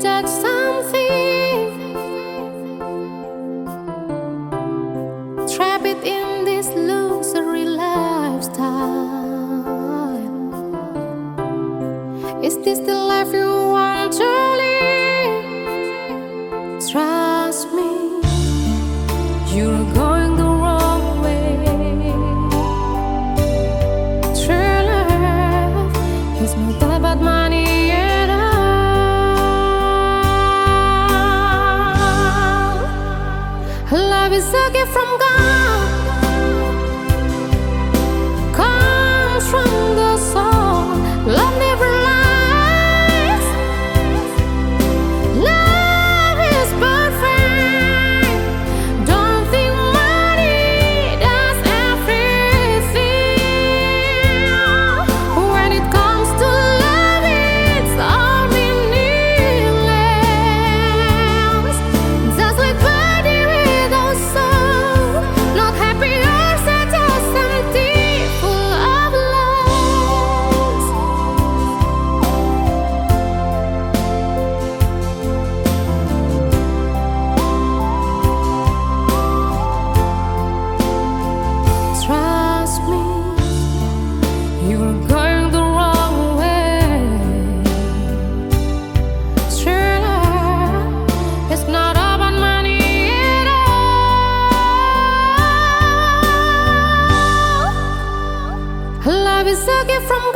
touch something. Trap it in this luxury lifestyle. Is this the life you want to live? Trust me, you're going. love is a gift from God. love is a gift from God.